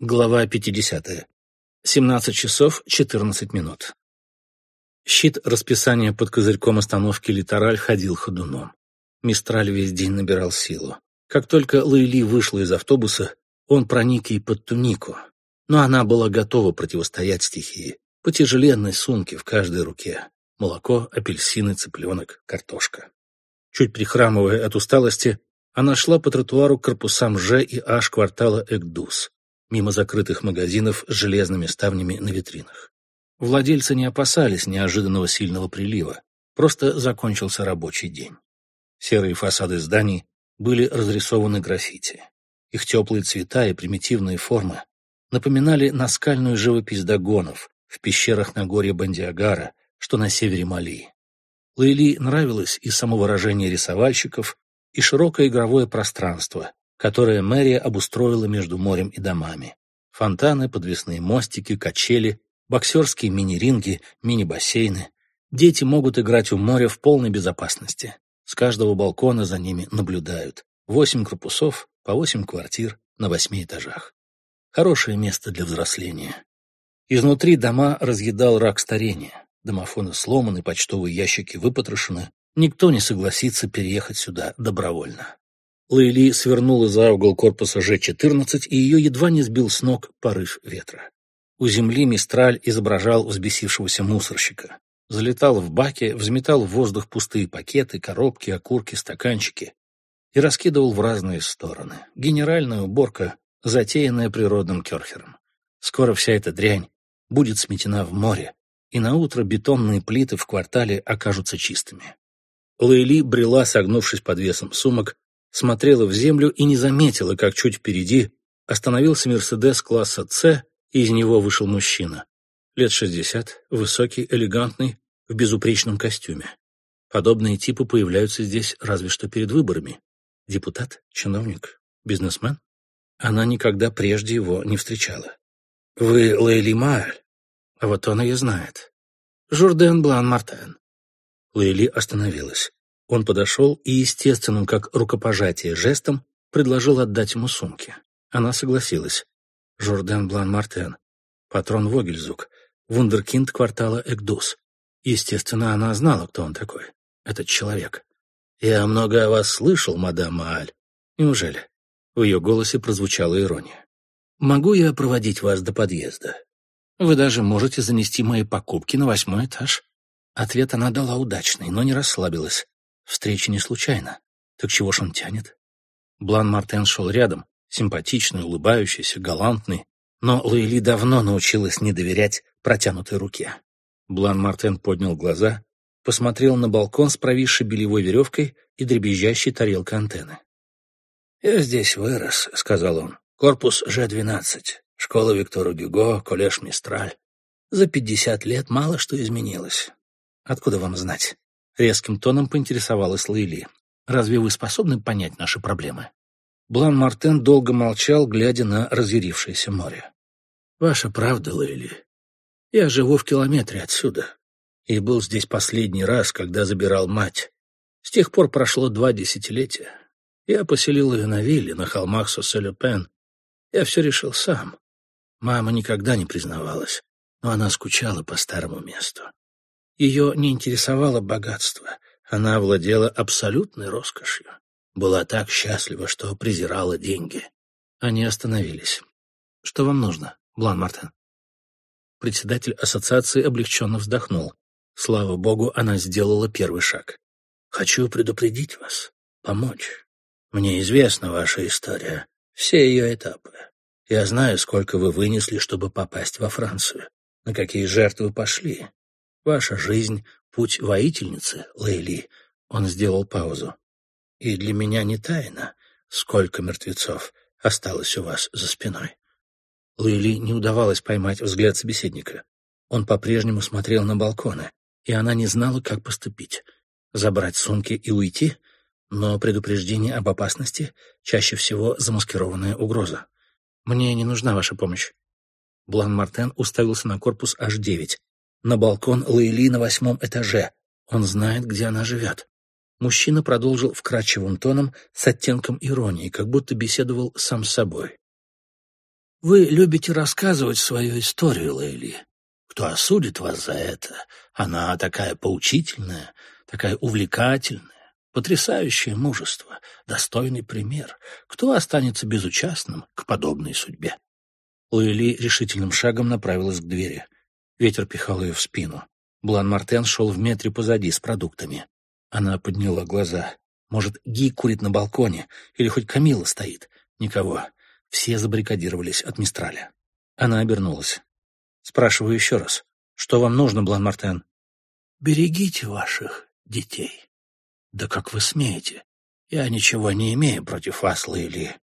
Глава 50. 17 часов 14 минут. Щит расписания под козырьком остановки «Литераль» ходил ходуном. Мистраль весь день набирал силу. Как только Лейли вышла из автобуса, он проник ей под тунику. Но она была готова противостоять стихии. По тяжеленной сумке в каждой руке. Молоко, апельсины, цыпленок, картошка. Чуть прихрамывая от усталости, она шла по тротуару к корпусам Ж и H квартала Экдус мимо закрытых магазинов с железными ставнями на витринах. Владельцы не опасались неожиданного сильного прилива, просто закончился рабочий день. Серые фасады зданий были разрисованы граффити. Их теплые цвета и примитивные формы напоминали наскальную живопись догонов в пещерах на горе Бандиагара, что на севере Мали. Лейли нравилось и самовыражение рисовальщиков, и широкое игровое пространство, которое мэрия обустроила между морем и домами. Фонтаны, подвесные мостики, качели, боксерские мини-ринги, мини-бассейны. Дети могут играть у моря в полной безопасности. С каждого балкона за ними наблюдают. Восемь корпусов, по восемь квартир на восьми этажах. Хорошее место для взросления. Изнутри дома разъедал рак старения. Домофоны сломаны, почтовые ящики выпотрошены. Никто не согласится переехать сюда добровольно. Лейли свернула за угол корпуса Ж-14, и ее едва не сбил с ног порыв ветра. У земли Мистраль изображал взбесившегося мусорщика. Залетал в баки, взметал в воздух пустые пакеты, коробки, окурки, стаканчики и раскидывал в разные стороны. Генеральная уборка, затеянная природным керхером. Скоро вся эта дрянь будет сметена в море, и на утро бетонные плиты в квартале окажутся чистыми. Лейли брела, согнувшись под весом сумок, смотрела в землю и не заметила, как чуть впереди остановился «Мерседес» класса «С», и из него вышел мужчина. Лет шестьдесят, высокий, элегантный, в безупречном костюме. Подобные типы появляются здесь разве что перед выборами. Депутат, чиновник, бизнесмен. Она никогда прежде его не встречала. «Вы Лейли Мааль?» А вот он ее знает. «Журден Блан Мартен». Лейли остановилась. Он подошел и естественным, как рукопожатие, жестом предложил отдать ему сумки. Она согласилась. Жорден Блан Мартен, патрон Вогельзук, вундеркинд квартала Экдус. Естественно, она знала, кто он такой, этот человек. «Я много о вас слышал, мадам Мааль. Неужели?» В ее голосе прозвучала ирония. «Могу я проводить вас до подъезда? Вы даже можете занести мои покупки на восьмой этаж». Ответ она дала удачный, но не расслабилась. Встреча не случайна. Так чего ж он тянет? Блан Мартен шел рядом, симпатичный, улыбающийся, галантный, но Лейли давно научилась не доверять протянутой руке. Блан Мартен поднял глаза, посмотрел на балкон с провисшей белевой веревкой и дребезжащей тарелкой антенны. «Я здесь вырос», — сказал он. «Корпус Ж-12, школа Виктора Гюго, коллеж Мистраль. За пятьдесят лет мало что изменилось. Откуда вам знать?» Резким тоном поинтересовалась Лейли. «Разве вы способны понять наши проблемы?» Блан Мартен долго молчал, глядя на разъярившееся море. «Ваша правда, Лейли. Я живу в километре отсюда и был здесь последний раз, когда забирал мать. С тех пор прошло два десятилетия. Я поселил ее на вилле на холмах Соселюпен. Я все решил сам. Мама никогда не признавалась, но она скучала по старому месту. Ее не интересовало богатство. Она владела абсолютной роскошью. Была так счастлива, что презирала деньги. Они остановились. «Что вам нужно, Блан Мартен?» Председатель ассоциации облегченно вздохнул. Слава богу, она сделала первый шаг. «Хочу предупредить вас, помочь. Мне известна ваша история, все ее этапы. Я знаю, сколько вы вынесли, чтобы попасть во Францию, на какие жертвы пошли. Ваша жизнь — путь воительницы, Лейли. Он сделал паузу. И для меня не тайна, сколько мертвецов осталось у вас за спиной. Лейли не удавалось поймать взгляд собеседника. Он по-прежнему смотрел на балконы, и она не знала, как поступить. Забрать сумки и уйти? Но предупреждение об опасности — чаще всего замаскированная угроза. «Мне не нужна ваша помощь». Блан Мартен уставился на корпус H9, на балкон Лейли на восьмом этаже. Он знает, где она живет. Мужчина продолжил вкрадчивым тоном с оттенком иронии, как будто беседовал сам с собой. Вы любите рассказывать свою историю, Лейли. Кто осудит вас за это? Она такая поучительная, такая увлекательная, потрясающее мужество, достойный пример. Кто останется безучастным к подобной судьбе? Лейли решительным шагом направилась к двери. Ветер пихал ее в спину. Блан-Мартен шел в метре позади с продуктами. Она подняла глаза. Может, Ги курит на балконе, или хоть Камила стоит. Никого. Все забаррикадировались от Мистраля. Она обернулась. Спрашиваю еще раз. Что вам нужно, Блан-Мартен? Берегите ваших детей. Да как вы смеете? Я ничего не имею против вас, Лейли.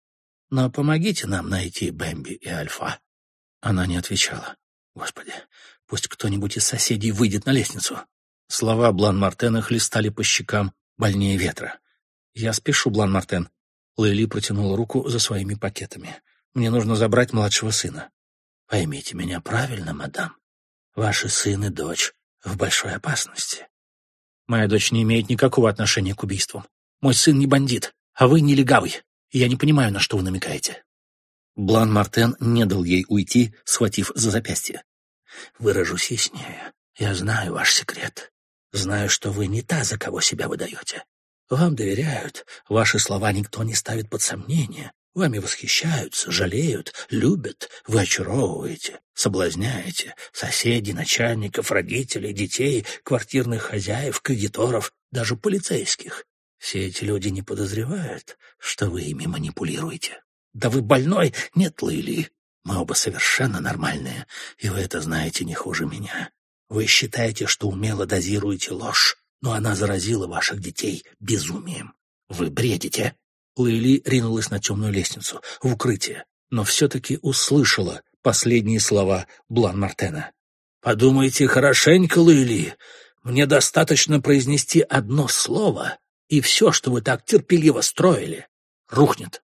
Но помогите нам найти Бэмби и Альфа. Она не отвечала. Господи, пусть кто-нибудь из соседей выйдет на лестницу. Слова Блан-Мартена хлестали по щекам больнее ветра. «Я спешу, Блан-Мартен. Лейли протянула руку за своими пакетами. «Мне нужно забрать младшего сына». «Поймите меня правильно, мадам. Ваши сын и дочь в большой опасности». «Моя дочь не имеет никакого отношения к убийствам. Мой сын не бандит, а вы не легавый. Я не понимаю, на что вы намекаете». Блан Мартен не дал ей уйти, схватив за запястье. «Выражусь яснее. Я знаю ваш секрет. Знаю, что вы не та, за кого себя выдаете. Вам доверяют, ваши слова никто не ставит под сомнение. Вами восхищаются, жалеют, любят, вы очаровываете, соблазняете соседей, начальников, родителей, детей, квартирных хозяев, кредиторов, даже полицейских. Все эти люди не подозревают, что вы ими манипулируете. Да вы больной? Нет, Лили. Мы оба совершенно нормальные, и вы это знаете не хуже меня. Вы считаете, что умело дозируете ложь, но она заразила ваших детей безумием. Вы бредите. Лейли ринулась на темную лестницу, в укрытие, но все-таки услышала последние слова Блан-Мартена. «Подумайте хорошенько, Лейли. Мне достаточно произнести одно слово, и все, что вы так терпеливо строили, рухнет.